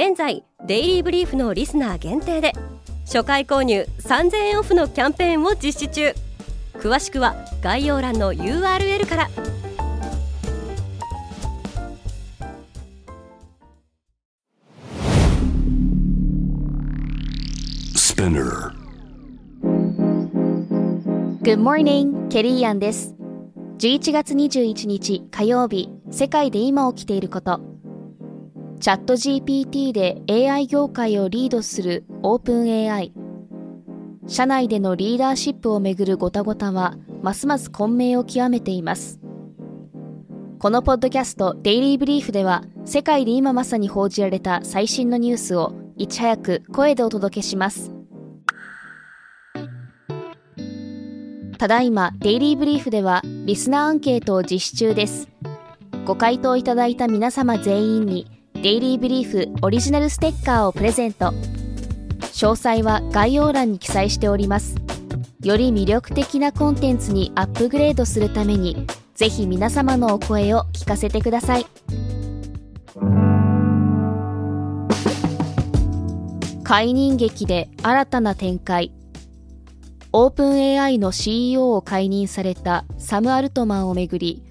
現在デイリーブリーフのリスナー限定で初回購入3000円オフのキャンペーンを実施中。詳しくは概要欄の URL からス p i n n Good morning, ケリーアンです11月21日火曜日世界で今起きていることチャット GPT で AI 業界をリードするオープン AI 社内でのリーダーシップをめぐるごたごたはますます混迷を極めています。このポッドキャストデイリーブリーフでは世界で今まさに報じられた最新のニュースをいち早く声でお届けします。ただいまデイリーブリーフではリスナーアンケートを実施中です。ご回答いただいた皆様全員にデイリーブリーフオリジナルステッカーをプレゼント。詳細は概要欄に記載しております。より魅力的なコンテンツにアップグレードするためにぜひ皆様のお声を聞かせてください。解任劇で新たな展開。オープン AI の CEO を解任されたサム・アルトマンをめぐり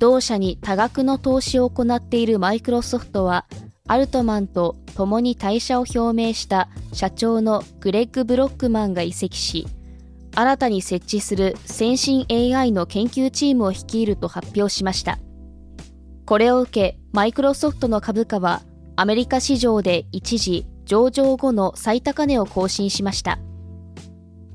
同社に多額の投資を行っているマイクロソフトは、アルトマンと共に退社を表明した社長のグレッグ・ブロックマンが移籍し、新たに設置する先進 AI の研究チームを率いると発表しました。これを受け、マイクロソフトの株価はアメリカ市場で一時上場後の最高値を更新しました。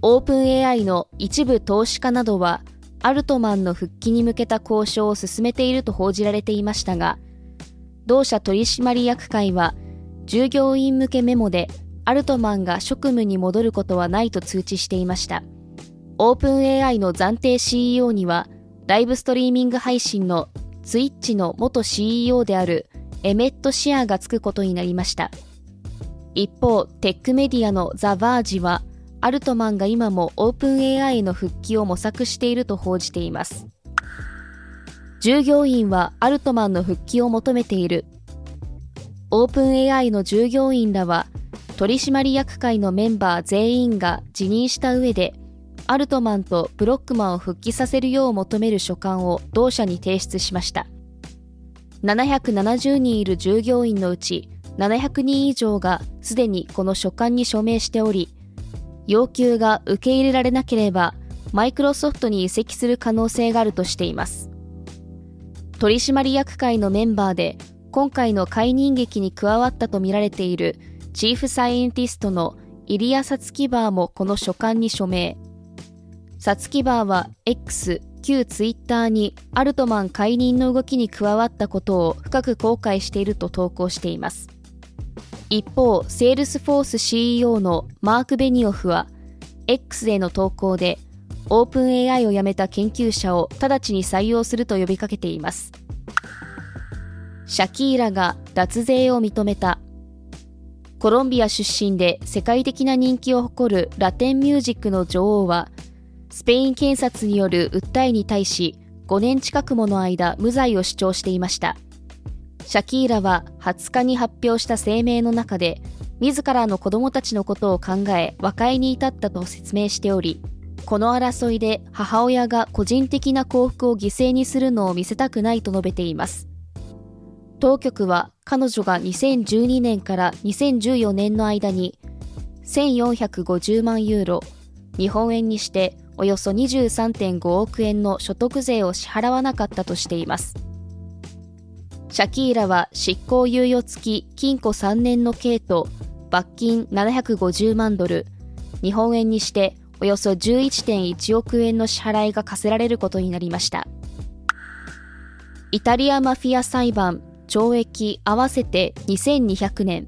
オープン AI の一部投資家などはアルトマンの復帰に向けた交渉を進めていると報じられていましたが、同社取締役会は従業員向けメモでアルトマンが職務に戻ることはないと通知していました。オープン AI の暫定 CEO には、ライブストリーミング配信のツイッチの元 CEO であるエメット・シアーがつくことになりました。一方、テックメディアのザ・バージは、アルトマンが今もオープン AI の復帰を模索していると報じています。従業員はアルトマンの復帰を求めている。オープン AI の従業員らは取締役会のメンバー全員が辞任した上でアルトマンとブロックマンを復帰させるよう求める書簡を同社に提出しました。770人いる従業員のうち700人以上がすでにこの書簡に署名しており、要求が受け入れられなければマイクロソフトに移籍する可能性があるとしています。取締役会のメンバーで今回の解任劇に加わったとみられているチーフサイエンティストのイリア・サツキバーもこの書簡に署名。サツキバーは X 旧ツイッターにアルトマン解任の動きに加わったことを深く後悔していると投稿しています。一方、セールスフォース CEO のマーク・ベニオフは X への投稿でオープン AI を辞めた研究者を直ちに採用すると呼びかけています。シャキーラが脱税を認めた。コロンビア出身で世界的な人気を誇るラテンミュージックの女王は、スペイン検察による訴えに対し5年近くもの間無罪を主張していました。シャキーラは20日に発表した声明の中で、自らの子供たちのことを考え和解に至ったと説明しており、この争いで母親が個人的な幸福を犠牲にするのを見せたくないと述べています。当局は彼女が2012年から2014年の間に1450万ユーロ、日本円にしておよそ23.5億円の所得税を支払わなかったとしています。シャキーラは執行猶予付き禁錮3年の刑と罰金750万ドル、日本円にしておよそ11.1億円の支払いが課せられることになりました。イタリアマフィア裁判、懲役合わせて2200年。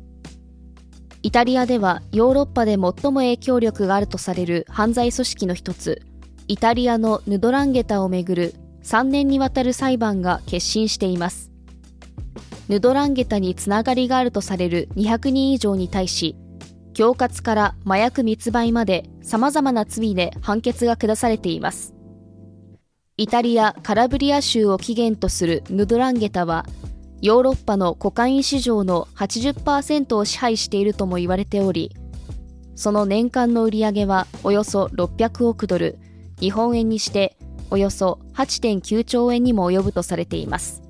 イタリアではヨーロッパで最も影響力があるとされる犯罪組織の一つ、イタリアのヌドランゲタをめぐる3年にわたる裁判が決審しています。ヌドランゲタにつながりがあるとされる200人以上に対し、恐喝から麻薬密売まで様々な罪で判決が下されています。イタリア・カラブリア州を起源とするヌドランゲタは、ヨーロッパのコカイン市場の80%を支配しているとも言われており、その年間の売り上げはおよそ600億ドル、日本円にしておよそ8.9兆円にも及ぶとされています。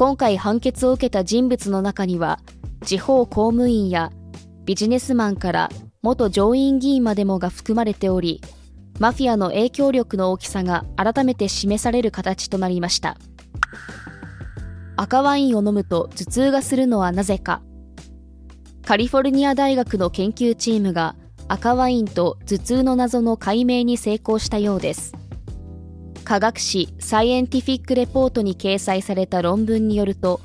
今回判決を受けた人物の中には、地方公務員やビジネスマンから元上院議員までもが含まれており、マフィアの影響力の大きさが改めて示される形となりました。赤ワインを飲むと頭痛がするのはなぜか。カリフォルニア大学の研究チームが赤ワインと頭痛の謎の解明に成功したようです。科学誌サイエンティフィックレポートに掲載された論文によると、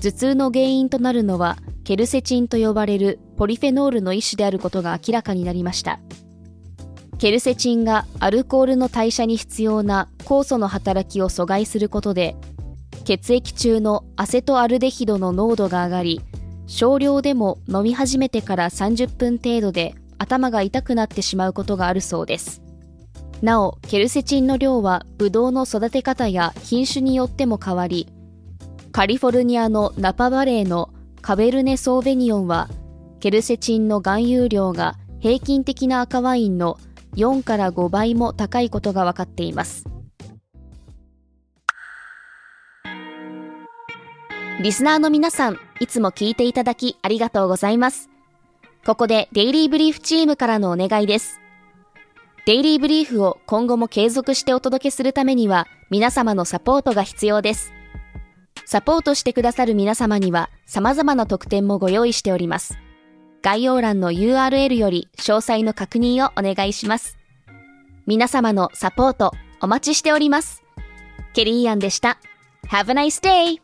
頭痛の原因となるのはケルセチンと呼ばれるポリフェノールの一種であることが明らかになりました。ケルセチンがアルコールの代謝に必要な酵素の働きを阻害することで、血液中のアセトアルデヒドの濃度が上がり、少量でも飲み始めてから30分程度で頭が痛くなってしまうことがあるそうです。なお、ケルセチンの量はブドウの育て方や品種によっても変わり、カリフォルニアのナパバレーのカベルネ・ソーベニオンは、ケルセチンの含有量が平均的な赤ワインの4から5倍も高いことが分かっています。リスナーの皆さん、いつも聞いていただきありがとうございます。ここでデイリーブリーフチームからのお願いです。デイリーブリーフを今後も継続してお届けするためには皆様のサポートが必要です。サポートしてくださる皆様には様々な特典もご用意しております。概要欄の URL より詳細の確認をお願いします。皆様のサポートお待ちしております。ケリーアンでした。Have a nice day!